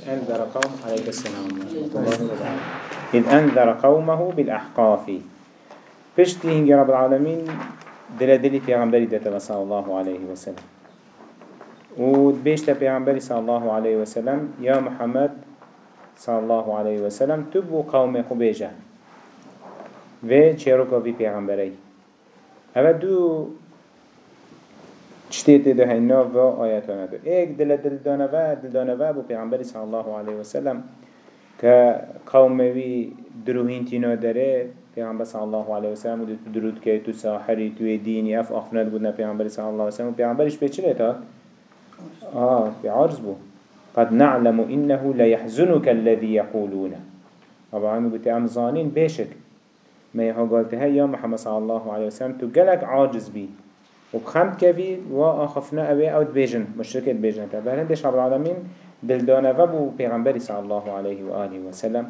أنذر قوم عليك السلام إذ أنذر قومه بالأحقاف. بشتي هنجي رب العالمين دل دلي في عمبري دتا صلى الله عليه وسلم وبيشتا في عمبري صلى الله عليه وسلم يا محمد صلى الله عليه وسلم تبو قوم خبيجة و چيروكا في پیغمبري هذا دو چتیت ده هینا و آیت نداره ایک دل دل دانه و دل دانه و بو پیغمبر صلی الله علیه و سلم که قوموی دروهین تینا داره. پیغمبر صلی الله علیه و سلم درود که تو ساحری تو دینی اف آخفنات بودن پیغمبر صلی الله علیه و سلم. پیغمبرش به چه لیتاد؟ آه في عرض بو قد نعلم إنه لا يحزنك الذي العالمين قلت أم ظانين بيشك ما يهو قلتها يا محمد صلى الله عليه وسلم تو قلق عاجز بي وبخمد كفي وآخفنا أبي أو تبيجن مشركة تبيجن تبه هندش رب العالمين دلدانا وبو پیغمبر صلى الله عليه وآله وسلم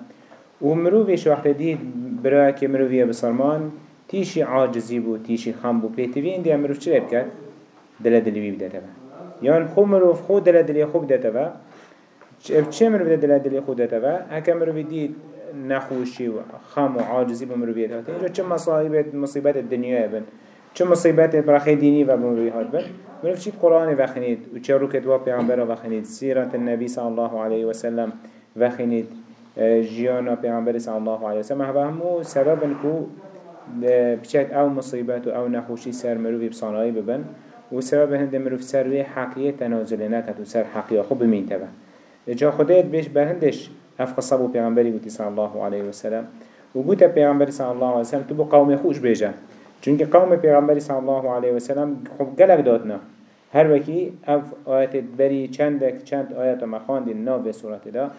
ومروفيش وقت دي برا که مروفيه بسرمان تيشي عاجزي بو تيشي خم بو بيتوي اندي مروف چه بكت دل دلوي بده تبه يان خو مروف خو دل دلي خو بده تبه چه مروف دل دلي خو ده تبه هكا مروف دي نخوشي وخم وعاجزي بمروفيه تبه اینجا چه مصائبت مصيبت الدنيا بن؟ چه مصیبت برخی دینی و بمروی هات بن منو چیت قرآن وخنید و چه روکت و پیغمبر وخنید. سیرت النبی صلی الله علیه و سلم وخنید جیانا پیغمبر صلی الله علیه و سلم هوا همو سبب کو بچت أو مصیبت و أو نخوشی سر مروی بصانایی ببن. و سبب هنده مروف سر وی حقیه تنازل نکد و سر حقیه خوب بمین تبه جا خدایت بیش بهندش اف قصبو پیغمبری بودی صلی الله علیه و سلم و بوتا پیغمبر صلی الله علیه و سلم تو بو قوم خوش بیجه چونکه قوم پیغمبری صلی الله علیه و سلم خوب گلک دادنا. هر وکی اف آیت بری چندک چند آیت ما خواندین ناو به صورت دا.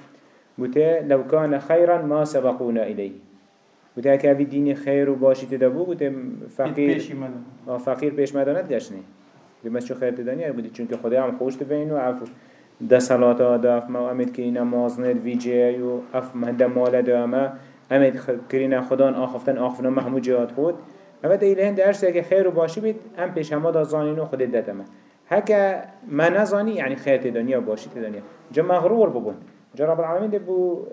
بوده لو کان خیرا ما سبقونا الی بوده که اوی دینی خیر و باشی تدا بو بوده فقیر فقیر پیش مدانت گشنی بمس چو خیر تدانی بوده چونکه خدا هم خوش تبین و اف ده صلاة دا اف ما امید که نماز ند ویجه و اف مهده مال دا اما امید کرین خدا آخفتن آخفتن محمود جهاد خود. اما ده ایلهن درش که خیر و باشی بید هم پیش همه دا زانینو خودت دتمه هکا ما نزانی یعنی خیر دنیا باشی دنیا. جا مغرور ببون جا رب العالمین ده بو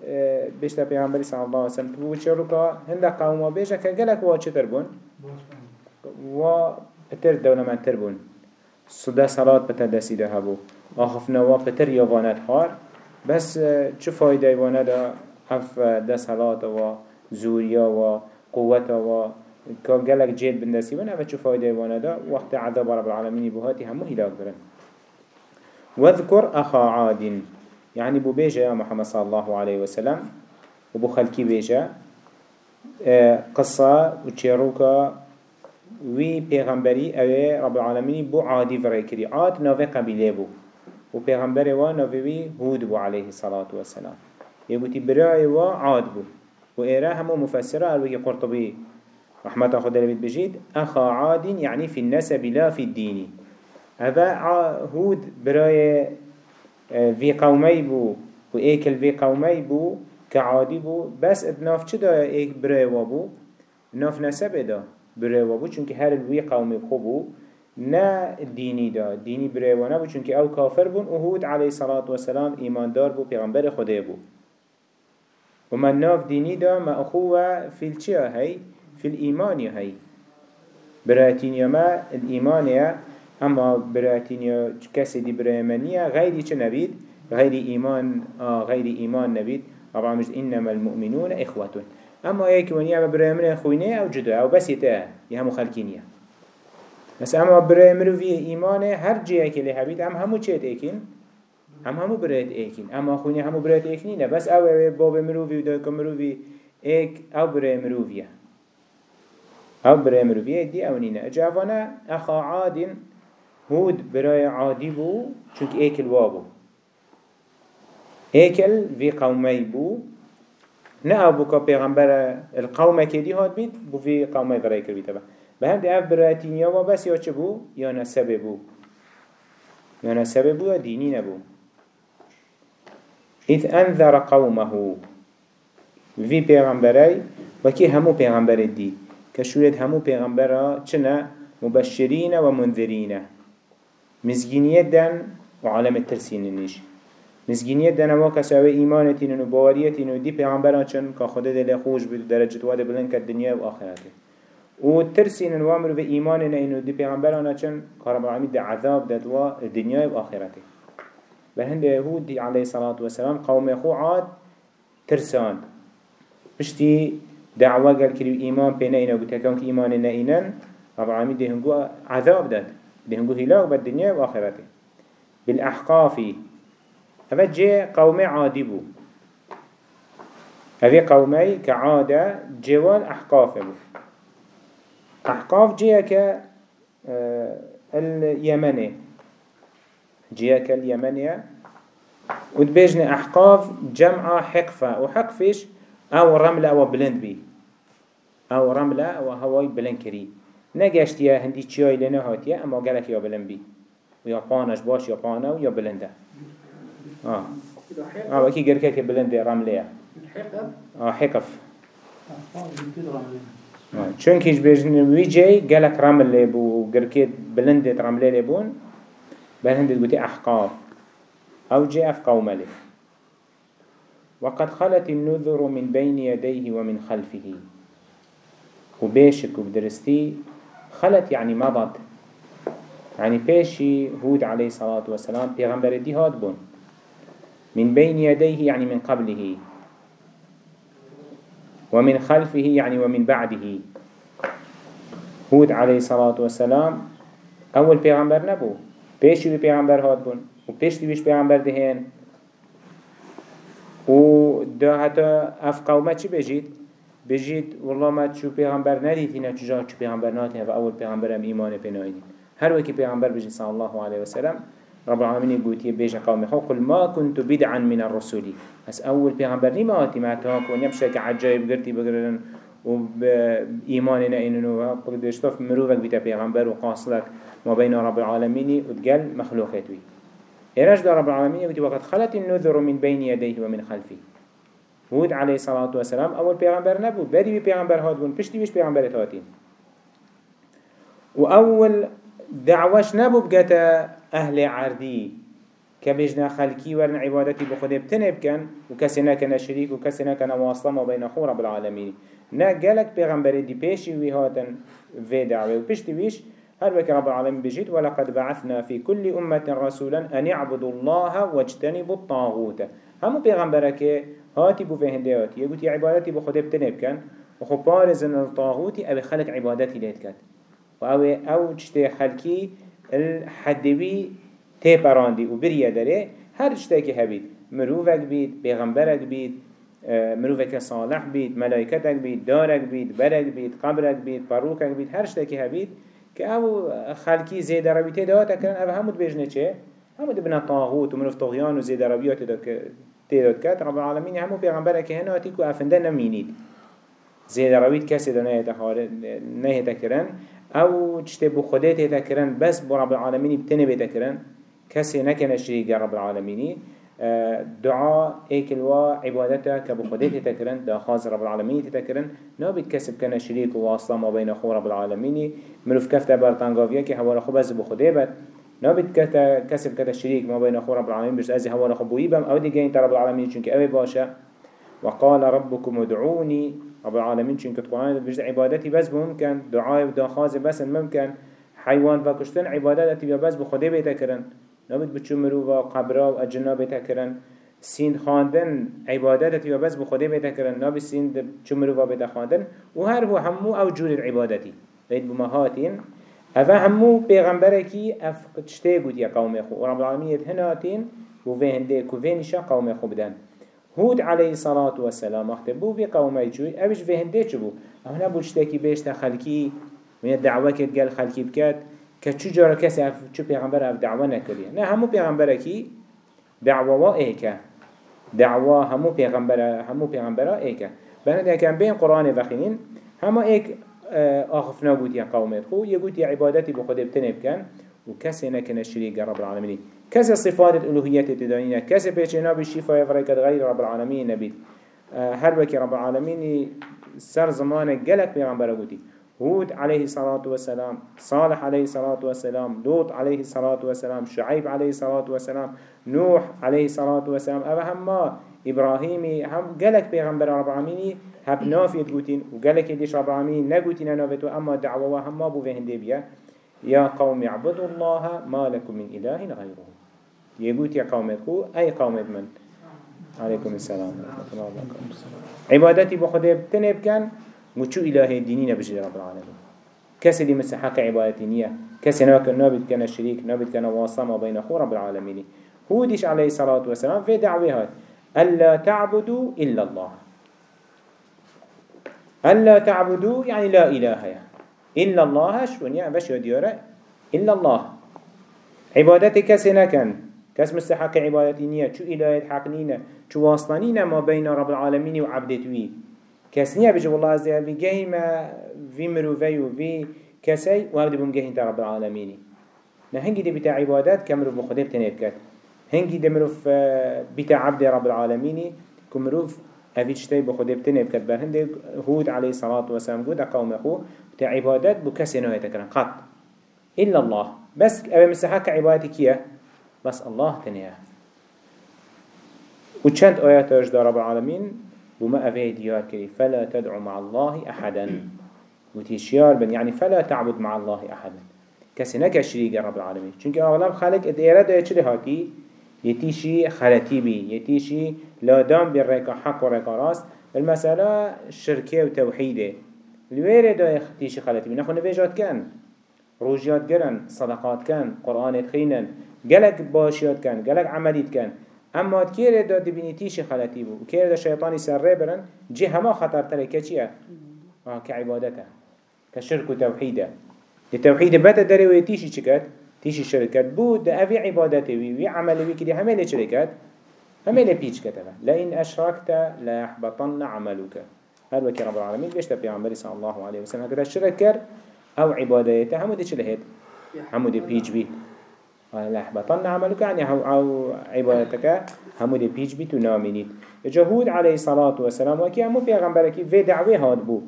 بیشتر پیغمبری صلی الله علیه وسلم بو چه رو که هنده قوم بیشه که گلک وا تر بون؟ و پتر دولمنتر بون. صدا صلات پتر دسیده هبو آخفنا و پتر یوانت هار بس چه فایده دا اف ده صلات و زوریا و قوت و که گلک جید بندسی بنا و چه فایده وأنا دا وقت عذاب رب العالمين بهاتی همو هلاك برن واذكر أخا عاد يعني بو بيجا يا محمد صلى الله عليه وسلم وبو خلقي بيجا قصة وچيروكا وی پیغمبری اوه رب العالمین بو عادی فرای کری عاد نوه قبیله بو. و پیغمبر و نوه وی هود بو علیه الصلاة والسلام یبوتی برای و عاد بو. و ایره همو مفسره الوی قرطبی رحمة خدا لبيت بجيد أخا عاد يعني في النسب لا في الدين. هذا هود برأي في قومي بو وإيكل في قومي بو كعادي بو. بس ابناف چدا إيك برأي وابو ناف نسب دا برأي وابو چونك هر الوي قومي خبو نا ديني دا. ديني برأي وأنا بو چونك أو كافر بون وهود عليه الصلاة والسلام إيمان دار بو پیغمبر خدا بو. ومن ناف ديني دا ما أخوة في الچيا هاي في الإيمان هاي. براتين ما الإيمان أما براتين كسي دي بريمانية غير چه نبيد؟ غير إيمان آه غير إيمان نبيد. طبعا مش إنما المؤمنون إخوة. أما يك ونيا بريمانية خوينة أو جدا أو بس يتا يهمو خلقينية بس أما بريمانية في إيمان هر جيه كلي هبيد أم همو چهت إيكين هم همو بريت إيكين أما خوينة همو بريت إيكينين بس أو باب مروفي ودايك مروفي إيك أو بريمانية أو برای مروفیه دی أو نینه اجابانا أخا عاد هود برای عادی بو چونك ایکل وابو. ایکل في قومي بو. که پیغمبر القوم دی هاد بید بو في قومي برای کر بیتا با به هم دی أف برای تینیا و بس چه بو؟ یا نسبه بو. یا نسبه بو یا دینی نبو. إذ أنذر قومه. في پیغمبرای وكي همو پیغمبر دي. كشورت همو پیغمبرا چنا مبشرين ومنذرين مزجينية دن وعالم الترسين نيش مسگینیت دنوا کساوه ایمانتین و باوریتین و دی پیغمبران چن که خود دل خوش بود درجت واده بلند کرد دنیا و آخرته و ترسين الوامر في إيماننا إنه دي پیغمبرانا چن كرب العالمين دي عذاب دادوا الدنيا وآخرته بل هند يهود عليه الصلاة والسلام قوم يخو عاد ترسان بشتي دعوة قال كريو إيمان بينا إنا بتكون إيماننا إنا رب العالمين دي هنگو عذاب داد. دي هنگو هلاك بالدنيا وآخرته بالأحقاف هذا جاء قوم عادي بو. هذه قومي كعادة جوال أحقاف بو. أحقاف جيك آه اليمني جيك اليمنية وتبيجنا أحقاف جمع حقفة. وحقفش أو رملة أو بلند بي أو رملة أو هواي بلند كري نگشتیا هندی چیای لنه هاتیه اما گلک یا بلند بی و یا پانش باش یا پانه و یا بلنده آه آه وكي گرکه که بلنده رمله آه حقف چونکیش بیجن وی جی گلک رمله بو گرکه بلنده رمله لبون بل هندت قلت أحقاف أو جاء في قومله وقد خلت النذر من بين يديه ومن خلفه. وبيشك وبدرستي خلت يعني مضت. يعني بيشي هود عليه الصلاة والسلام پیغمبر دي هاد بون. من بين يديه يعني من قبله. ومن خلفه يعني ومن بعده. هود عليه الصلاة والسلام أول پیغمبر نبو. پیشی بی پیغمبر هاد بون. و پیشتی و دا حتی اف قومه چی بجید؟ بجید والله ما چو پیغمبر ندید اینا چجا چو پیغمبر ناتنه و اول پیغمبر هم ایمان پناهید هر وکی پیغمبر بجید صلی الله علیه وسلم رب العالمين قوتي بيجا قومي قل ما كنت بدعا من الرسول. بس أول پیغمبر نما آتي ما تاك ونمشك عجائب قرتي بقرن وبإيماننا إنه بقدرشتف مروفك بيتا پیغمبر وقاصلك ما بين رب العالمين وتقال مخلوقات دا رب العالمين وتي وقد خلت النذر من بين يديه ومن خلفه. هود عليه الصلاة والسلام أول پیغمبر نبو بدي بي پیغمبر هاد بون پشتی بيش پیغمبر هاتين وأول دعوش نبو بقتا أهل عردي كبجنا خلقي ورن عبادتي بخده بتنب كان وكسي نكنا شريك وكسي نكنا واصلا ما بين خور رب العالمين نا قالك پیغمبر دي پیشي وي هاتن في دعوه وپشتی بيش هر وك رب العالمين بجيت ولقد بعثنا في كل أمة رسولا أن يعبدوا الله واجتنبوا الطاغوت. همو پیغمبرك هاتي بو فهنده هاتي يقول عبادتي بو خده بتنب كان وخو بارزن الطاغوت أبي خلق عبادتي ليت كات وأو أو جتي خلقي الحدوي تيبراندي وبريا داره هر جتاكي هبيت مروفك بيت پیغمبرك بيت مروفك صالح بيت ملائكتك بيت دارك بيت برك بيت قبرك بيت باروكك بيت هر جتاكي هبيت که أو خلکی زیده روی تیدا تکرن أو همود بجنه چه؟ همود بنا طاغوت و منف طغیان و زیده روی تیدا کت رب العالمین همو پیغمبره که هناتی که افنده نمینید. زیده روی کسی دا نه تکرن. أو چته بو خوده تکرن بس بو رب العالمین بتنه بتکرن کسی نکنه شریک رب العالمینی. دعاء إيك الوا عبادته كبو خديت تكرن دا خاز رب العالمين تكرن. نابد كسب كان شريك وواصله ما بين اخو رب العالمين. مروف كفتا برطانقافيا كي حوال اخو بس بو خديبت نابد كسب كتا شريك ما بين اخو رب العالمين بس ازي حوال اخو بويبم أو دي جاين رب العالمين چونك اوي باشا وقال ربكم ادعوني رب العالمين چونك تقرآن بجد عبادتي بس ممكن دعاء دا خاز بس ممكن حيوان فكشتن عبادتي بس بو خديبت تكرن نابد بچو مروفا قبرا و اجنا بيتا کرن سين خاندن عبادتي و بس بخده بيتا کرن نابد سين بچو مروفا خاندن و هر هو همو أو جور العبادتي بيت بمهاتين هذا همو پیغمبرکی اف چته یا قوم خو. و رب العالمین هناتین و في هنده کو في نشا قوم خو بدن. هود عليه الصلاة والسلام وقت بو في قومي جوي اوش في هنده چو بو. أو نبو چتاكي بيشتا خلقي من الدعوة كت قال خلقي بكات که چو جارا کسی چو پیغمبر اف دعوه نکریه. نه همو پیغمبر کی؟ دعوه و ایکه. دعوه همو پیغمبر همو پیغمبر ایکه. بنا ده بین قرآن وخینین همه ایک آخف نگوت یا قومت. خو یگوت یا عبادتی بخود ابتنب کن و کسی نکنه شریک رب العالمین. کسی صفات الالوهیت تدانینه کسی پیچه نبی شفای فرکت غیر رب العالمین نبید هر وکی رب العالمین سر زمان گلک پیغمبر گوتی. هود عليه الصلاة والسلام صالح عليه الصلاة والسلام لوط عليه الصلاة والسلام شعيب عليه الصلاة والسلام نوح عليه الصلاة والسلام أبا هما إبراهيمي هم قالك بيغمبر رب العالمين هب نافيت قوتين وقالك يديش رب العالمين نقوتين نافيت أما دعوة هما بو فهن بيا. يا قوم اعبدوا الله ما لكم من إله غيره. يقول يا قوم أي قوم من؟ عليكم السلام عبادتي بخده بتنب وشو إله دينينا بجل رب العالمين. كسي دي مسحق عبادتي نية. كسي نوك نابد كان الشريك نابد كان واصل ما بين أخو رب العالمين. هو ديش عليه الصلاة والسلام في دعوه ألا تعبدوا إلا الله. ألا تعبدوا يعني لا إله إلا الله شون يعني بش يديره إلا الله. عبادتك كسي نكن. كس مستحق عبادتي نية. شو إله حق نينا شو واصلانينا ما بين رب العالمين وعبدتوي. كس نية بجو الله عز وجل جهما في مروفي وفي كسي وهذا بمجهين رب العالمين نهنجي دي بتاع عبادات كمرو بخدب تنبكت هنجي دي مروف بتاع عبد رب العالمين كمروف أفيش تاي بخدب تنبكت برهند هود عليه الصلاة والسلام قد قوم أخو بتاع عبادات بكسي نوع تكرن قط. إلا الله. بس أبي مسحك عبادتك يا بس الله تنيا وچند آيات أجد رب العالمين وما أفيه ديار كري فلا تدعو مع الله أحدا. وتيشيار بن يعني فلا تعبد مع الله أحدا. كسي نكا شريك رب العالمين. چونك أغلب خالق إدارة دا يچري هاتي يتيشي خلتي بي يتيشي لا دام بالريكا حق وريكا راس المسألة شركة وتوحيدة الويرة دا يتيشي خلتي بي؟ نخو نبيجات كان. روجيات كان صدقات كان قرآن تخينا قلق باشيات كان قلق عمليت كان. اما كير دا تيشي خلتي بو وكير دا شيطاني سر برن جي هما خطر ترى كچيه آه كعبادته كشرك وتوحيده التوحيد بتا داري ويتيشي چكت تيشي شركت بو دا افي عبادته وي وي عمل وي كده همه لشركت همه لبيج كتبه لئن أشركت لا يحبطن عملك هذا وكي رب العالمين بيشتا بيعمل صلى الله عليه وسلم هكذا الشركر أو عبادته همو دي چلهت همو دي بيج بيت لا يحبطن عملك يعني أو عبادتك همو دي بيج بيت ونامنيت جهود عليه الصلاة والسلام وكي همو پیغمبركي في دعوه هاد بو.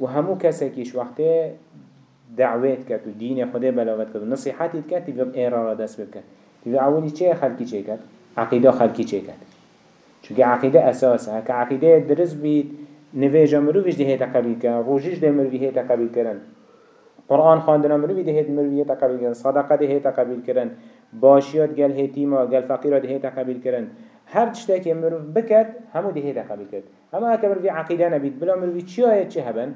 وهمو كسكيش وقته دعوات كت ودين خدا بلاغت كت ونصيحاتي كت تبقى إيرارا دست بكت تبقى أولي چه خلقي چه كت عقيدة خلقي چه كت چونك عقيدة أساسها كعقيدة درس بيت نواجه مروفيش ده هيتا قبيل كرن روجيش ده مروفي هيتا قبيل كرن قرآن خواندنا مروفي ده هيتا مروفي هيتا قبيل كرن صدقه ده هيتا قبيل كرن باشيات قال هيتيما قال فقيرة ده هيتا قبيل كرن هر تشتاكي مروف بكت همو ده هيتا قبيل كرن اما اكبر في عقيدة نبيت بلا مروفي چه آيات چه هبن؟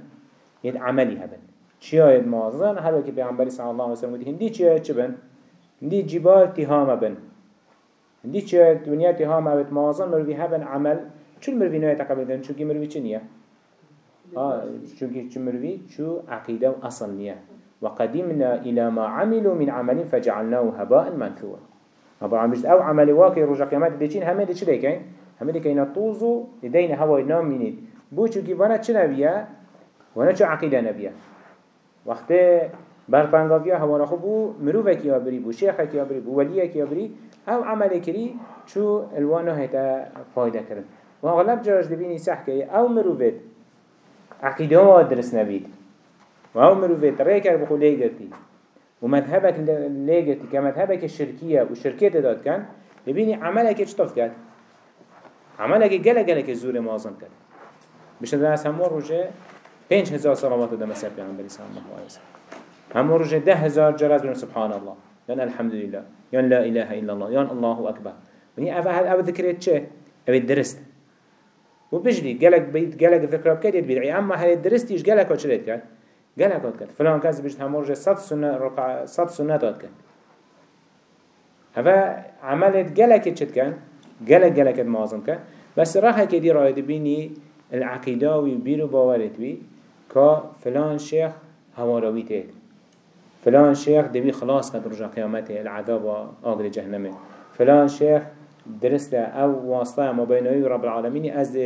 يد عملي هبن. چی آید؟ مازن هر وقتی پیامبری صلی الله علیه و هندی چی آید؟ چه بن؟ هندی جبال تهام بن. هندی چی آید؟ دنیا تهام آید مازن مروی هبن عمل. چون مروی نهایت قبل کن چونکی مروی چی نیه؟ آه چونکی چون مروی؟ چو عقیده و اصل نیه. وقدمنا إلى ما عملوا من عمل فجعلناه هباء منثورا. أبو عم أو عمل واقع رجع قيامات ديشين هم دي شو ديكين هم دي كينا طوزو لدينا هوا نام منين بو چو كي وأنا چه نبيه وأنا چو عقيدة نبيه وقت برطنگاویا هوا خو بو مروفه کیا بری بو شیخه کیا بری بو ولیه کیا بری أو عمل کری چو الوانو هیتا فایده کرن. و اغلب جاش دبینی سح که أو مروفت عقیده ها درس نبید. و مروفت ریکر بخو لیگرتی. و مذهبك لیگرتی که مذهبك شرکیه و شرکیت داد کن دبینی عملك چطف کرد. عملك گله گله که زور مازن کرد. بشه در از همون روژه پنج هزار صلوات دم سر پیامبری صلی الله علیه و سلم. هم روز ده هزار بن سبحان الله. یان الحمد لله یان لا اله الا الله یان الله اکبر. ونی اول اول ذکرت چه؟ اول درست. و بجلی گلک بيت گلک ذکر بکرد بدعی أما هل درستیش گلک چلت کرد گلک کرد فلان کس بجت هم روز صد سنة ركع صد سنة داد کرد هذا عملت گلک چت کن گلک گلک معظم کرد بس راح كدي رايد بيني العقيدة وبيرو باورت بي كا فلان شيخ هواروي تيت. فلان شيخ دبي خلاص قد رجع قيامته العذاب آقل جهنمه. فلان شيخ درست أو واسطة ما بينه رب العالمين از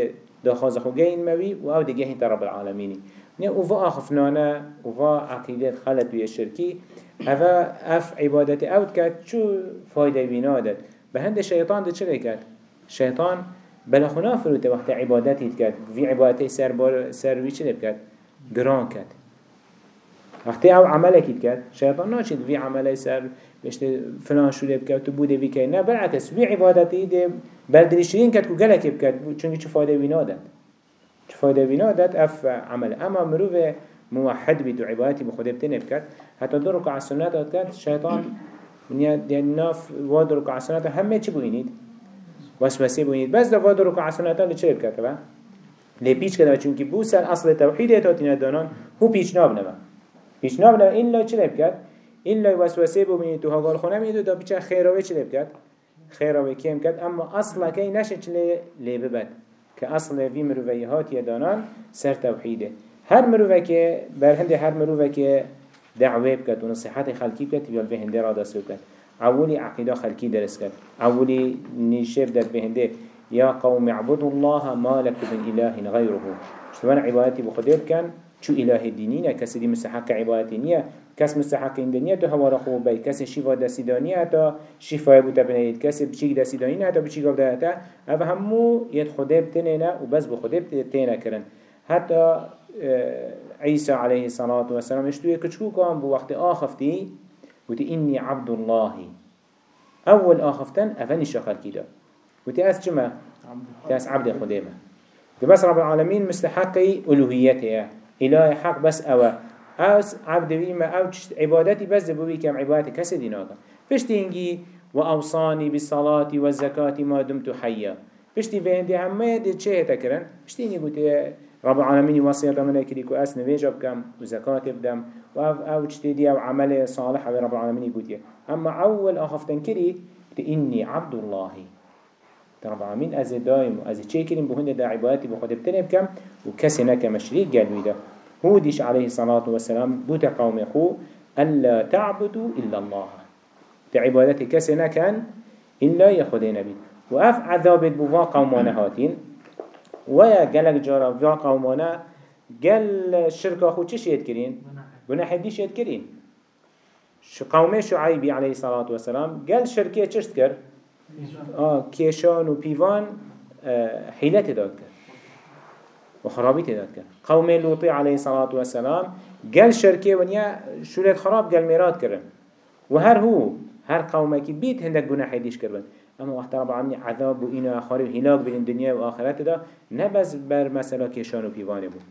دخاز خو جين موي و أو تا رب العالمين نه اوفا اخفنانا اوفا عقيدة خلط بي الشركي هذا اف عبادت اوت كات شو فايدة بينادت بهند الشيطان ده چلي كات الشيطان بلا خنا فروت وقت عبادتي كات في عبادتي سر بار سر وي چلي كات گران کرد وقتی أو عمله کید کرد شیطان ناچید وی عمله سر بشته فلان شده بکرد تو بوده بی نه برعکس وی عبادتی ده بردریشترین کرد که گلک بکرد چونکه چه فایده وی نادد چه فایده وی نادد اف عمله اما مروف موحد بید و عبادتی بخوده بتنه بکرد حتی دو رکع سنت داد کرد. شیطان يعني ناف واد ركع سنة همه چه بوينيد وسوسه بوينيد بس دا واد ركع سنة اللي چه بكتبه لي بيش كده چونكي بو سر اصل توحيد اتاتين دانان. هو بيش ناب نما بيش ناب نما إلا چه بكت إلا وسوسه بوينيد تو هاگال خونه ميدو دا بيچه خيراوه چه بكت خيراوه كيم كت أما أصلا كي نشه چه لي ببد كأصل في مروفيهات يدانان سر توحيده. هر مروفه که بر هنده هر مروفه که دعوه بكت ونصيحات خلقي بكت يال بهنده را دست بكت أولي عقيدة خلقي درس كت أولي نشيف در بهنده يا قوم اعبدوا الله ما لكم من إله غيره شتوان عبادتي بخدير كان شو إله الدينين كس دي مستحق عبادتي نية كس مستحق الدنيا تو هوا رخو بي كس شفا دستي دانية تا شفا بوتا بنيت كس بشيك دستي دانية تا بشيك دانية أفا همو يد خده بتنينا وبس بخده بتنينا كرن حتى عيسى عليه الصلاة والسلام اشتوية كتشكو كان بوقت آخفتي وتي إني عبد الله أول آخفتن أفني شخل كده وتي أس جمع تأس عبد خديمة بس رب العالمين مستحقي ألوهيته إله حق بس أوا أس عبد بيما أو عبادتي بس بوي كم عبادتي كسدي ناقا بشتينجي وأوصاني بالصلاة والزكاة ما دمت حيا بشتي فين همه دي چه تكرن بشتيني قلت رب العالمين وصية من كري كو أس نبيجا بكم وزكاة بدم وأو أو تشتدي أو عمل صالح على رب العالمين يقول أما أول أخفتن كري إني عبد الله. رب العالمين أزي دائم وأزي تشي كريم بهند دا عبادتي بخد بتنب كم كمشريك قالوا ده هو ديش عليه الصلاة والسلام بوتا قوم يخو ألا تعبدوا إلا الله. تعبادتي كسنا كان إلا يخدين بي وأف عذاب بوا قومنا هاتين. ويا جلك جارا في قومنا جل الشركة خو چش يتكرين گناه ديش يتكرين شو قومه شعيبي عليه الصلاة والسلام جل شركة چشت كر آه كيشان و بيوان آه حيلة داد وخرابي تداد كر قوم لوطي عليه الصلاة والسلام جل شركة ونيا شولت خراب جل ميرات كرن. وهر هو هر قومك بيت هندك جناح ديش كربن. أما وقت رب العالمين عذاب و آخری و هلاک دنیا و آخرت دا نبز بر مسئله کشان و پیوانه بود.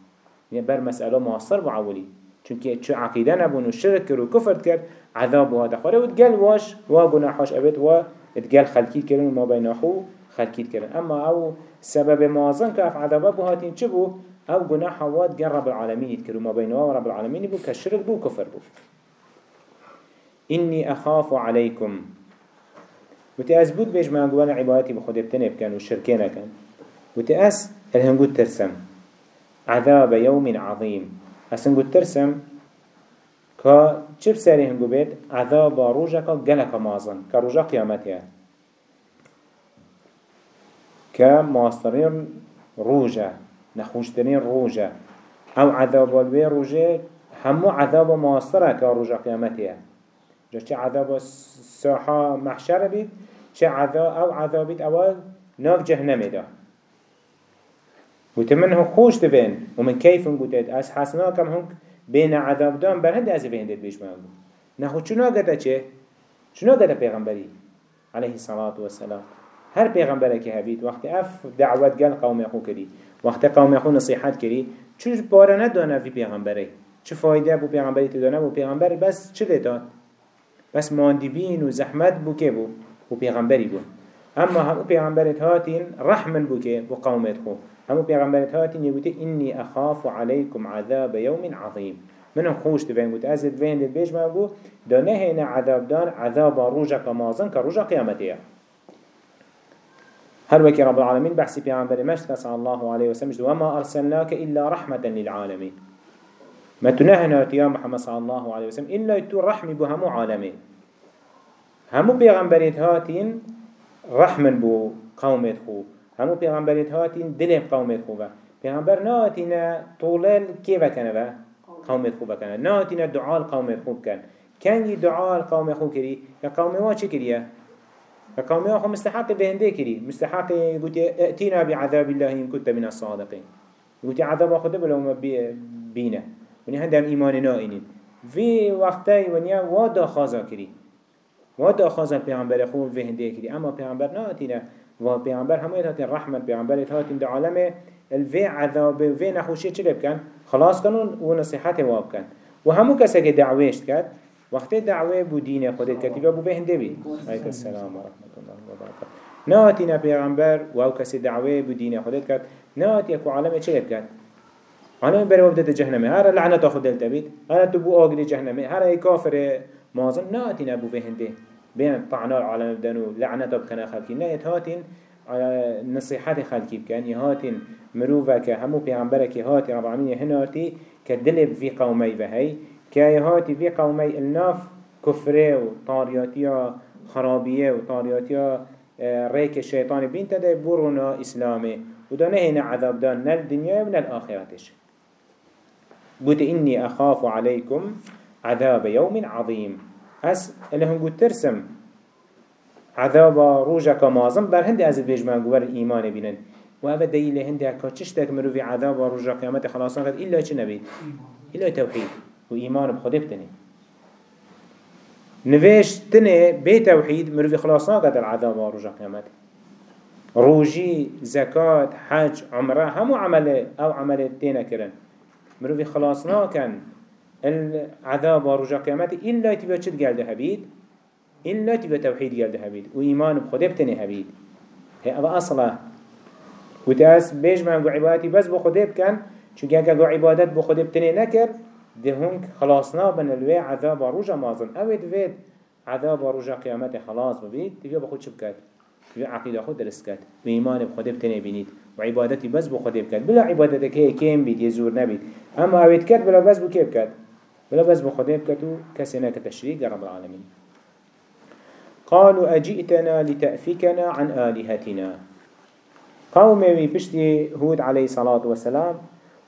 يعني بر مسئله معصر و عولی. چونکه چه عقیده نبون و شرک کرد و کفر کرد عذاب و دخاره و تقل واش و گناحاش ابد و تقل خلقید کردن و ما بیناخو خلقید کردن. اما أو سبب معظم که اف عذابه بو هاتین چه بو؟ أو گناح واد قال رب العالمين يذكروا ما بينه ورب العالمين بو كالشرك بو كفر بو. إني أخاف عليكم وتي بود بيج ما أقوانا عبادتي بخود بتنب كان وشركينا كان وتي أس الهنقود ترسم. عذاب يوم عظيم أسنقود ترسم كا چه بساري بيت عذاب روجا كا گلك مازن. كا روجا قيامتها كا ماسترين روجا نخوشترين روجا أو عذاب الوي روجا همو عذاب ماستره كا روجا قيامتها جا چه عذاب الساحة محشر بيت چه عذاب أو عذابیت اول ناف جهنم ده وتمنه خوش تبين ومن كيف؟ نقولت أس حسنا كم هنك بين عذاب دام بر هند أزفين ديت بيش ما نخو شنو قد چه؟ شنو قد پیغمبري عليه الصلاة والسلام. هر پیغمبره که هبید وقت اف دعوت گل قوم اخو کری وقت قوم اخو نصیحت کری چوش باره ندانه في پیغمبره چه فایده بو پیغمبری تدانه بو پیغمبر بس چه داد بس ماندبین و زحمت بو که بو و پیغمبری بون اما همو پیغمبرت هاتین رحمن بو که بو قومت خو همو پیغمبرت هاتین یگوتی اینی اخاف علیکم عذاب یوم عظیم من خوش تبين قلت أزد فين البيج ما بو ده نهينا عذاب دان عذاب روجا كمازن كروجا قيامتها هر وكي رب العالمين بحسي في عمبر مشتك صلى الله عليه وسلم وما أرسلناك إلا رحمة للعالمين ما تنهنا يا محمد صلى الله عليه وسلم إلا يتو رحمي بهمو عالمين همو پیغمبریت هاتین رحمن بو قومت خو. همو پیغمبریت هاتین دل قومت خو پیغمبر ناتین طولل کی بکنه و؟ قومت خو بکنه. ناتین دعا قومت خو بکن. کنی دعا قوم خو کری؟ یا قوم ما چه یا قوم ما خو مستحق بهنده کری مستحق قلت ائتنا بعذاب الله إن كنت من الصادقين. قلت عذاب خود بلو ما بینه ونی هندم ایمان نائنین في وقتي ونيا وادا خازا كري وادا خازا پیغمبر خو في هنده كري أما پیغمبر ناتينا و پیغمبر همه هاتين رحمت. پیغمبر هاتين ده عالم. الفي عذاب وفي نخوشي چلي بكن خلاص كنون ونصيحته واب كن و همو کسی که وقتی دعوه بو دین خودت کتیبه بو بهنده بید علیک السلام و رحمت الله و برکاته. ناتینا پیغمبر و أو کسی دعوه بو دین خودت کرد. ناتی اکو عالم چه کرد؟ عالم بره وبدت جهنمه. هر لعنت خود دلتا بید هر تو بو آگری جهنمه. هر ای کافر مازن. ناتینا بو بهنده بين طعنا العالم بدنو لعنت بكنا خلقي نه هاتين نصيحات خلقي بكن يهاتين مروفك همو پیغمبرك هاتي رب العالمين هناتي كدلب في قومي بهي كايهاتي في قومي الناف كفره وطارياتيا خرابيه وطارياتيا آه، ريك الشيطان بين تدى برونا إسلامي وده نهينا عذاب دان نال الدنيا من الآخرتش. قلت إني أخاف عليكم عذاب يوم عظيم أس اللي هم قلت ترسم عذاب روجك مازم بل هندي أزد بيجمع قوار الإيمان بينن وهذا دليل هندي أكا تشتك مرو في عذاب روجا قيامت خلاصا قد إلا چه نبيد إلا توحيد وإيمان بخده بتنه نویش تنه بی توحید مروی خلاص ناکد العذاب و رجا قیامت. روجی زکات حج عمره همو عمل أو عمل تینا کرن. مروی خلاص ناکن العذاب و رجا قیامت إلا تبا چد گلده هبید؟ إلا گلده هبید. و ایمان بخده بتنه هبید. هي أبا أصلا وتأس بيج ما نقول عبادتي بس بخده بكن شو جاك عبادت بخده بتنه نكر ده هنك خلاصنا بن الوي عذاب روجا مازن. اوید وید عذاب روجا قیامت خلاص ببید تبیا بخود چه بکد تبیا عقیده خود درست کد و ایمان بخود بتنه بینید و عبادتی بس بخود بکد بلا عبادت که کم بید یزور نبید أما اوید کد بلا بس که بکد بلا بس بخود بکد و کسی نک تشریک رب العالمین. قالوا أجئتنا لتأفكنا عن آلهتنا. قومي بشتي هود عليه الصلاة والسلام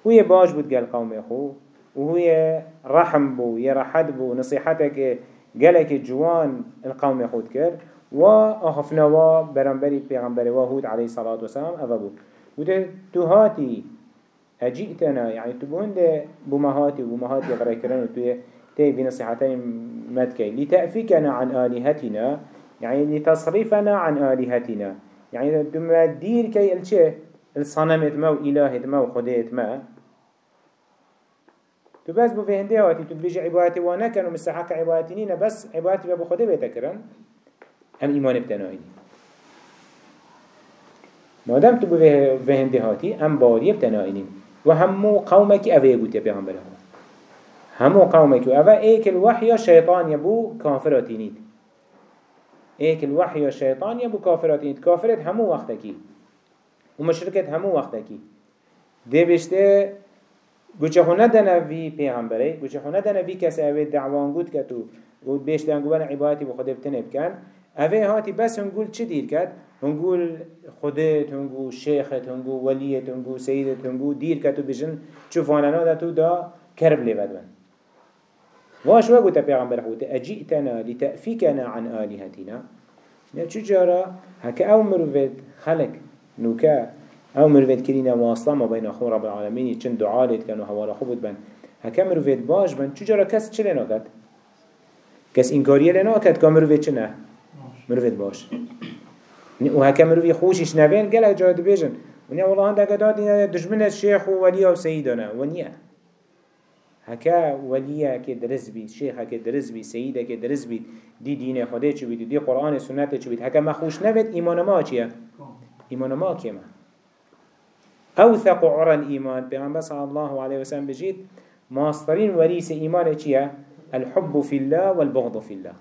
وهي باش بود قال قومي خو وهي رحم بو يرحد بو نصيحتك جلك جوان القوم يخود كر وأخفنا و برنبري پیغمبر وهود عليه الصلاة والسلام أفبو. وده تهاتي أجئتنا يعني تبون ده بمهاتي وبمهاتي غري كرن وتوه تي بنصيحتين مدكي. لتأفكنا عن آلهتنا يعني لتصرفنا عن آلهتنا. يعني تما دير كي الشيء الصنمت ما وإلهت ما وخديت ما تو بس بو فهنده هاتی تو بيجي عبادتي وأنا كانوا مستحق عبادتي نينا بس عبادتي بابو خوده بيتكرن هم إيمان بتنايني مادام تو بو فهنده هاتی هم باري بتنايني وهمو قومك أفيه قوت يا بيغمبر همو قومك أفا ايك الوحي شيطان يبو كافراتي نيد ايك الوحي شيطان يبو كافراتي نيد كافرات همو وقتكي ومشركت همو وقتكي دي بشته گوچه خونه دنه وی پیغمبره گوچه خونه دنه وی کسی اوه دعوان گود کتو گود بیش دنگوان عبادتی بخود بتنه بکن. اوه هاتی بس هنگول چه دیر کد؟ هنگول خودت، هنگو شیخت، هنگو ولیت، هنگو سیدت، هنگو دیر کتو بجن چو فانانا دا تو دا کرب لیود بن. واش وگو تا پیغمبر خود اجئتنا لتأفیکنا عن آلهتنا نه چو جارا؟ هکا أو مروفت خلق نوکا أو مروفيت كرينا واسطة ما بين أخو رب العالمين چند دعاء ليت كانوا هوالا خبود بن هكا مروفيت باش بن چو جارا كس چلي ناكد كس إنكارية لناكد كا مروفيت چنه مروفيت باش. و هكا مروفي خوشش نبين قلق جاد بيجن ونيا والله عندك دادنا دجمن الشيخ ووليه وسيدنا ونيا هكا وليه كي درس بي شيخ كي درس بي سيدة كي درس بي دي دين خده چو بي دي قرآن سنة چو بي هكا ما خوش نبت إيمان ما چيه إيمان ما كيما أوثق عرى الإيمان. بيغمبر صلى الله عليه وسلم بجيت ماسترين وريس إيمان چيه الحب في الله والبغض في الله.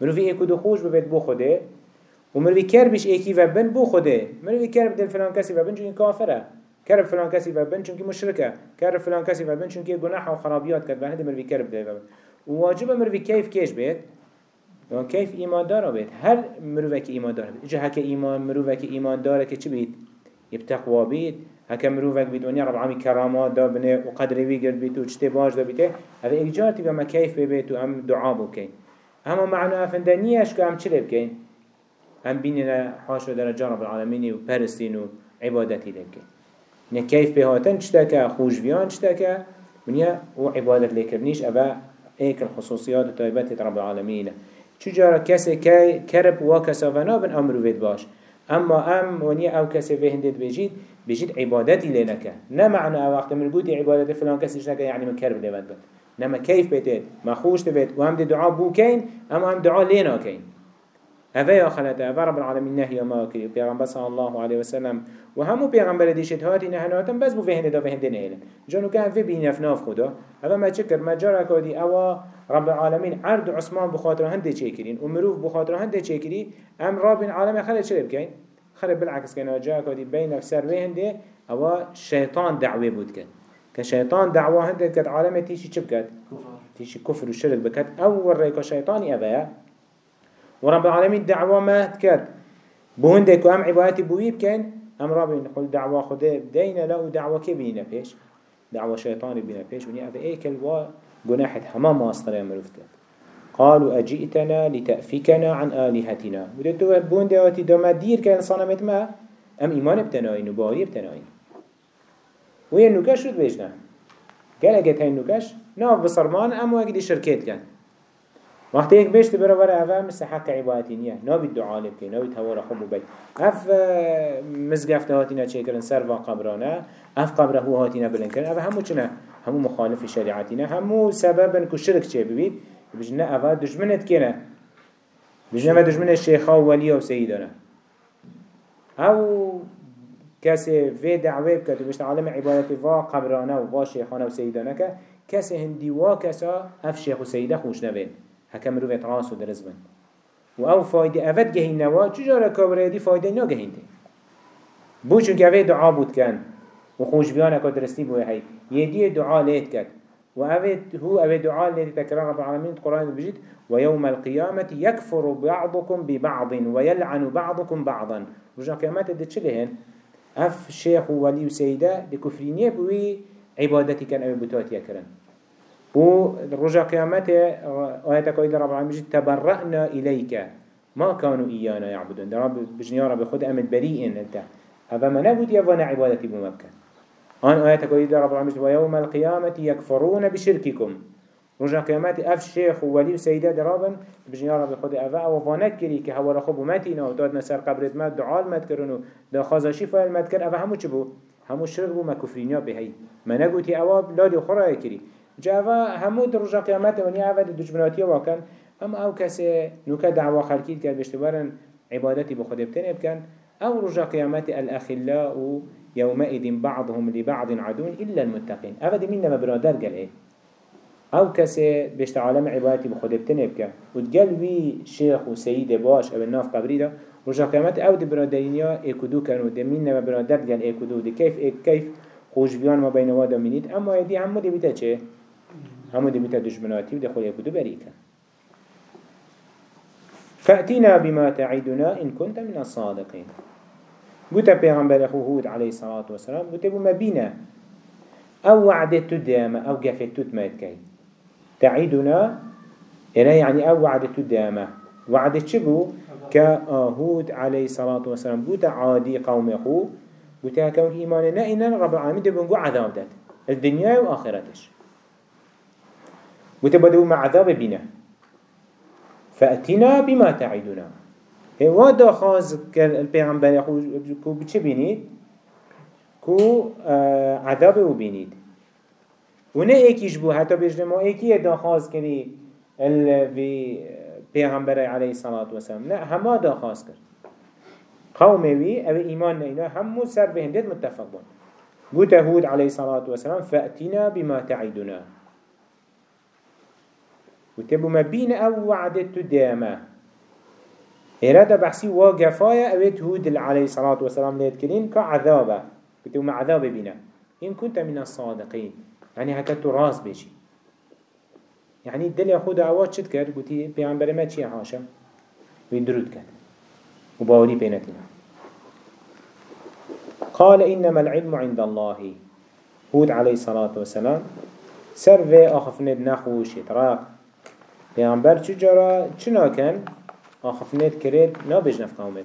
منو في إيكو دخوش ببيت بو ومنو في كربش إيكي وبن بو منو في كرب دل فلان كسي وبن چونك كافرة؟ كرب فلان كسي وبن چونك مشركة؟ كرب فلان كسي وبن چونك گناح وخرابيات كد منو في كرب دل وبن وواجب منو في كيف كيش بيت؟ يعني كيف إيمان داره بيت؟ هر مروفك إيمان داره بيت. إجا هكا إيمان مروفك إيمان داره كي بيت؟ يبتقوا بيت هكا مروفك بيت ونيا رب العالمين كرامات دا بني وقدر ويقر بيت وچتي باش دا بيت هذا إجار تبقى ما كيف بيت وهم دعا بكين اما معنى افندانيش كام چلي بكين؟ هم بيننا حاشو درجة رب العالمين وبرستين وعبادتي لبكين. نيا كيف بهاتن چتاكا خوش بيان چتاكا ونيا وعبادت لكرنيش أبا إيك الخصوصيات وطيبات رب العالمين. چجارا کسی که کرب و کسافنا بن امرو بید باش. اما ام ونیا أو کسی به هندید بجید بجید عبادتی لنکه نه معنی أو وقت من قوتي عبادت فلان کسی شنکه یعنی من کرب لیمد بد. نما كيف بيتت ما خوش تبيت وهم دعاء بو كين اما هم دعاء لينا كين هذا يا خلتا هذا رب العالمين نهي ما كري بيغمبر صلى الله عليه وسلم. وهمو بيغمبر ديشت هاتي نهناتم بس بو فهنده دا فهنده نهيلن. جانو كان في بين افناف خدا هذا ما تشكر ما جرى كودي أوا رب العالمين عرض عثمان بخاطر هنده چيكرين ومروف بخاطر هنده چيكري ام رب العالمين خلت شرب كين خرب بالعكس كان جاء كودي بين سر وهنده أوا شيطان دعوه بود كان كشيطان دعوه هنده كت عالمه تيشي چب كت تيشي كفر وشرك بكت اول ريكو شيطاني ابايا ورب العالمين دعوة ما تكاد. بهندك وأم عبادتي بويب كان أم ربي نقول دعوة خده بدينا له دعوة كي بينا فيش دعوة شيطاني بينا فيش وني أفا إيه كالوا جناحة حمام ماستر يا مروف قالوا أجئتنا لتأفكنا عن آلهتنا. ودتو بوند واتي دوما دير كان صنمت ما؟ أم إيمان بتناين وباري بتناين. وين نوكاش رد بيجنا قال أجت هاي نوكاش؟ ناف بصرمان أم واجد شركات كان. وقتی یک بیشت برای برای اول مثل حق عبادتی نیه. نابی دعا لبکی نابی تهور خوب بید اف مزگفته هاتینا چه کرن سر و قبرانه اف قبره هو هاتینا بلن کرن اف همو چنه همو مخالف شریعتینا همو سببن که شرک چه ببید بجنه اول دشمنت کنه بجنه دشمن شیخا و ولی و سیدانه أو کسی في دعوه بکد و بشت عالم عبادتی و قبرانه و و شیخانه و سیدانه که کسی هندی و کسا اف شیخ و سیده خوش نوین هكا مروفت و درز بن و أو فایده اوت گهین نوا چجارا دی فایده نا گهین دی بو چون اوه دعا بود کن. و خوش بیان اکا درستی بوه هی. یدی دعا لیت کد و هو اوه دعا لیت تکرار رب العالمین قرآن بجید. و یوم القیامة يكفر بعضكم ببعض ويلعن بعضكم بعضا. رجع قيامات دي چلهن اف شيخ ولي وسيدة دي كفرينيه بوي عبادتي كان ابي بتواتي كرن بو رجع قيامته آياتك إذا رب العالمين تبرأنا إليك. ما كانوا إيانا يعبدون. ده رب بجن يا رب خد أمد بريء أنت. هذا ما نبوت يفانا عبادتي بمكة آن آياتك إذا رب العالمين ويوم القيامة يكفرون بشرككم. رجع قيامته أف شيخ وولي وسيدة درابا بجن يا رب خد أفا وفانك كري كهو رخب ماتينا ودادنا سر قبرت مات دعال مات كرنو ده خازشي فايل مات كر أفا همو چبو همو شرك بو ما كفرينيا بهي ما نقول أواب لا دي خرا جاوا همو در رجا قیامت و نیا اول دجمناتی واکن اما أو کسی نوکا دعوا خلکید کرد بشتبارن عبادتی بخود ابتنه بکن أو رجا قیامت الأخلاء يومئذ بعضهم لبعض عدون إلا المتقين أبدا مين ما برادر قال إيه أو كسي بيشت عالم عبادتي بخود بتنبك وتقال وي شيخ وسيد باش أو الناف قبري ده رجع قيامت أو دي برادرينيا إيكودو كانوا دي مين ما برادر قال إيكودو دي كيف إيه كيف خوش بيان ما بين وادا منيت أما يدي همو دي بيتا چه همو دي بيتا دشمناتي وده خليه كدو بريكا فأتنا بما تعيدنا إن كنت من الصادقين. قلت بيغمبر أخو هود عليه الصلاة والسلام قلت بما بينا أو وعدت تدام أو قفت تتمات كي تعيدنا يعني أو وعدت تدام وعدت شبو كهود عليه الصلاة والسلام قلت عادي قوم أخو قلت هكذا إيماننا إننا رب العالمين دبنقو عذاب دات الدنيا وآخرتش وتبدو مع عذاب بنا. فأتنا بما تعيدنا هو دا خاز البيغمبر كو بچه بينيد كو عذاب و بينيد ونه ايكيش بو حتى بجنه ما ايكي دا خاز كري پیغمبر عليه الصلاة والسلام لا هما دا خاز كر قومي وي أو ايمان نينا همو سر بهندت متفق بون قلت هود عليه الصلاة والسلام فأتنا بما تعيدنا وتبو ما بين أو وعدت داما إرادة بحسي واقفايا أويت هود عليه الصلاة والسلام ليت كرين كعذابا وتبو ما عذاب بنا إن كنت من الصادقين. يعني هكذا راس بيشي. يعني الدل يخود عواد شد كر قلتي بيعنبر ما تشي حاشا ويندرود كر وباولي بينتنا. قال إنما العلم عند الله. هود عليه الصلاة والسلام. سر في أخفند نخوش يتراق پیامبر چی جرا چنا کن آخفنیت کرد نابج نف قومت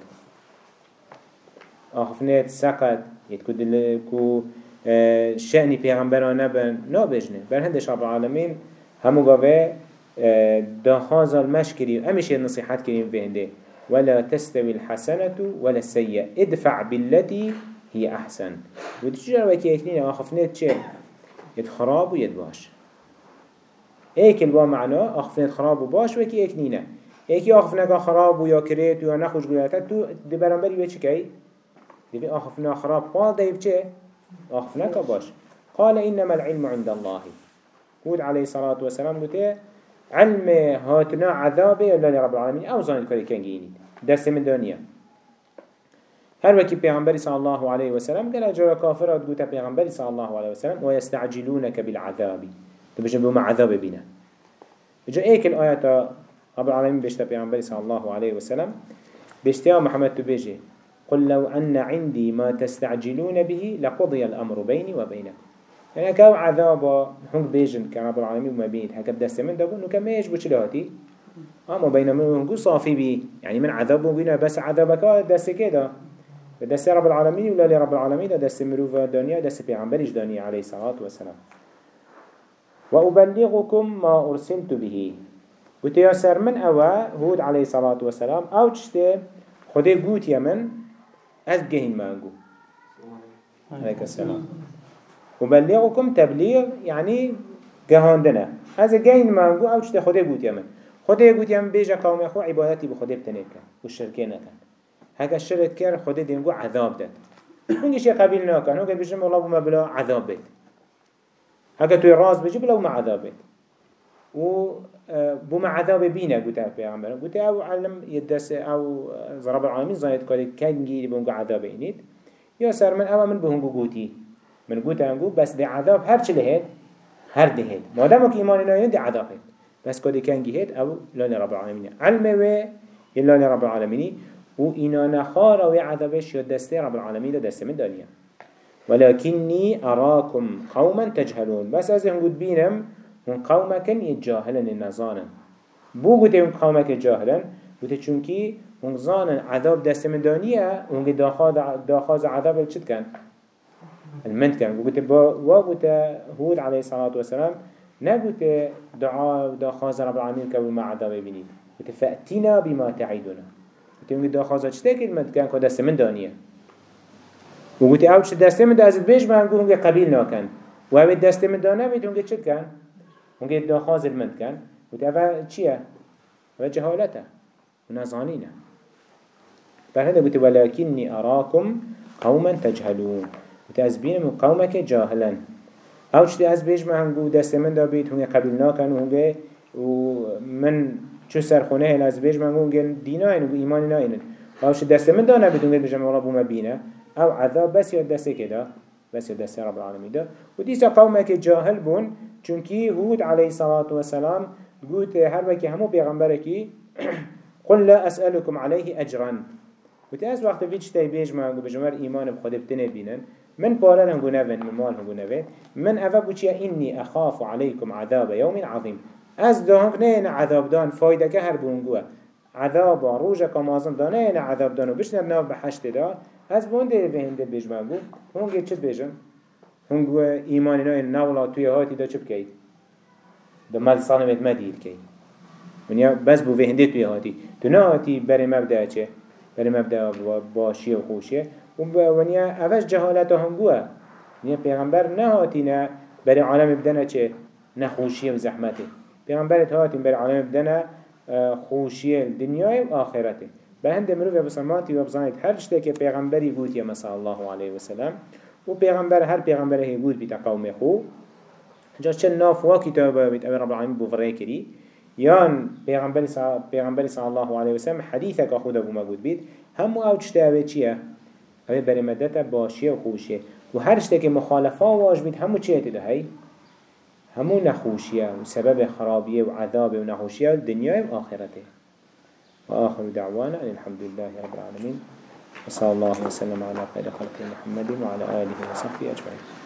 آخفنیت سقط یت کو دل کو آه، شأنی پیغمبران نبن نابجنه بر هندش رب العالمین همو قوة آه، داخاز المشكري همش النصيحات كريم في هنده ولا تستوي الحسنة ولا السيئة ادفع بالتي هي أحسن وتشجر وكي اكنين آخفنت چه يد خراب ايك الوا معناه آخفنت خراب وباش وكي اكنينه ايكي آخفنك خراب ويا كريت ويا نخوش قلتا تو دي برنبري بيچه كي دي آخفنا خراب. قال ده بچه آخفنك باش. قال إنما العلم عند الله. هود عليه الصلاة والسلام قلت علم هاتنا عذابه الله رب العالمين. أو زانت كده كان جيني. دست من دنيا. هر وكي پیغمبر صلى الله عليه وسلم قال جرى كافرات قلت پیغمبر صلى الله عليه وسلم ويستعجلونك بالعذاب. تبجن بما عذاب بنا جاء ايك الآيات رب العالمين بيشتا پیغمبر صلى الله عليه وسلم بيشتا محمد تبيجي قل لو أن عندي ما تستعجلون به لقضي الأمر بيني وبينكم يعني كاو عذابا هنك بيجن كرب العالمين وما بينت هكا بدست من دابو نو كميش بچلاتي آما بين من هنكو صافي بي يعني من عذاب بينا بس عذابك دست كده دست رب العالمين ولا لرب العالمين دست مروفة دنيا دست بيعنبرش دنيا عليه الصلاة والسلام وأبلغكم ما أرسلت به. وتياسر من أوا هود عليه الصلاة والسلام أو تشتي خده قوت يمن أز جهن ما أنقو عليك السلام. وبلغكم تبليغ يعني جهاندنا هذا جاين ما نقول أو شتى خده قوت يمن. خده قوت يمن بيجا قوم أخو عبادتي بخده بتنيك. والشركين كان هكا الشرك كر خده دينقو عذاب دات شی قبیل نکن هنگی بيجي الله بما بلا عذاب بيت. هكا توی راز بما عذاب بيت و بما عذاب بينا قلت في عمر قلت أو علم يدس أو ضرب العالمين زايد قال كان جيل بونجو عذاب إنيد يا سر من أما من بهونجو قوتي من قوت أنجو بس دي عذاب هر چه لهيد هر دهيد ما دامك إيمان ناين دي عذاب هيد بس كده كان جهيد أو لأن رب العالمين علم و إلا رب العالمين و إنا نخار و عذابش يد دستي رب العالمين دست من دنيا ولكني أراكم قوما تجهلون. بس از هنقود بينم؟ هن قومك يتجاهلن النظانا بو قوت هن قومك جاهلن قوت چونكي هن ظانا عذاب دست من دنيا هن داخاز عذاب الچت كان المنت كان با وقلت هود عليه الصلاة والسلام نقلت دعاء دا خاز رب العالمين كبول ما عذاب بني قلت فأتنا بما تعيدنا قلت يوم دا خاز اشتاك المنت كان كو دست من دانية وقلت اوش دست من دا ازد بيش ما هنقول هنگه قبيل ناكن وهو دست من دانه بيت هنگه چه كان هنگه دا خاز المنت كان قلت اوه چيه اوه جهالته ونظانينه فهذا قلت ولكني أراكم قوما تجهلون. وتأزبين من قومك جاهلا أو چه از بیش من هنگو دست من دا بید هنگه قبیل ناکن و من چو سرخونه هل از بیش من هنگه دینا هنگو ایمان ناینن. أو چه دست من دا نبید هنگه بجمع بوم بینه أو عذاب بس یا دست که دا بس یا دست رب العالمین دا. و دیسا قومك جاهل بون چونکی هود علیه الصلاة والسلام قلت هر وكي همو پیغمبرکی قل لا أسألكم عليه أجرا وتأس وقت فيش تيبيج ما بجمر إيمان بخد بتنه بينن من بارن هنگو نوین من مال هنگو نوین. من اوه بوچیا اینی اخاف علیکم عذاب یوم عظیم. از دهنگ نه این عذاب دان که هر بونگوه عذاب روژه کمازم دان نه این عذاب دانو بشنر ناف بحشت دا. از بونده به هنده بجمعگو هنگه چه بجم هنگو ایمانی نه این نولا توی هاتی دا چه بکید؟ دا مد صالمت مدیر کی ونیا بس بو هنده توی هاتی. تو نه هاتی بری مبدع چه؟ بری مبدع باشی و خوشیه ونیا اوش جهالت هم بوه نیا پیغمبر نهاتینا برای عالم بدنه چه؟ نخوشی و زحمته پیغمبرت هاتین برای عالم بدنه خوشی دنیای و آخرته به هند مروف بسماتی و بزانید هر شته که پیغمبری بود یا مثلا الله علیه وسلم و پیغمبر هر پیغمبری بود بیت قوم خو. جا چه ناف و کتاب بیت أمر رب العالمین بوفره کری. یان پیغمبر صلی الله علیه وسلم حدیثه که خود بو مگود بید همو أو چته چیه؟ همه بری مدت باشیه و و هر شته که مخالفه واج بید همو چیه تده هی؟ همو نخوشیه و سبب خرابیه و عذاب و نخوشیه دنیای و آخرته. و آخر دعوانا أن الحمد لله رب العالمين وصلى الله وسلم على خير خلق محمد وعلى آله وصحبه أجمعين.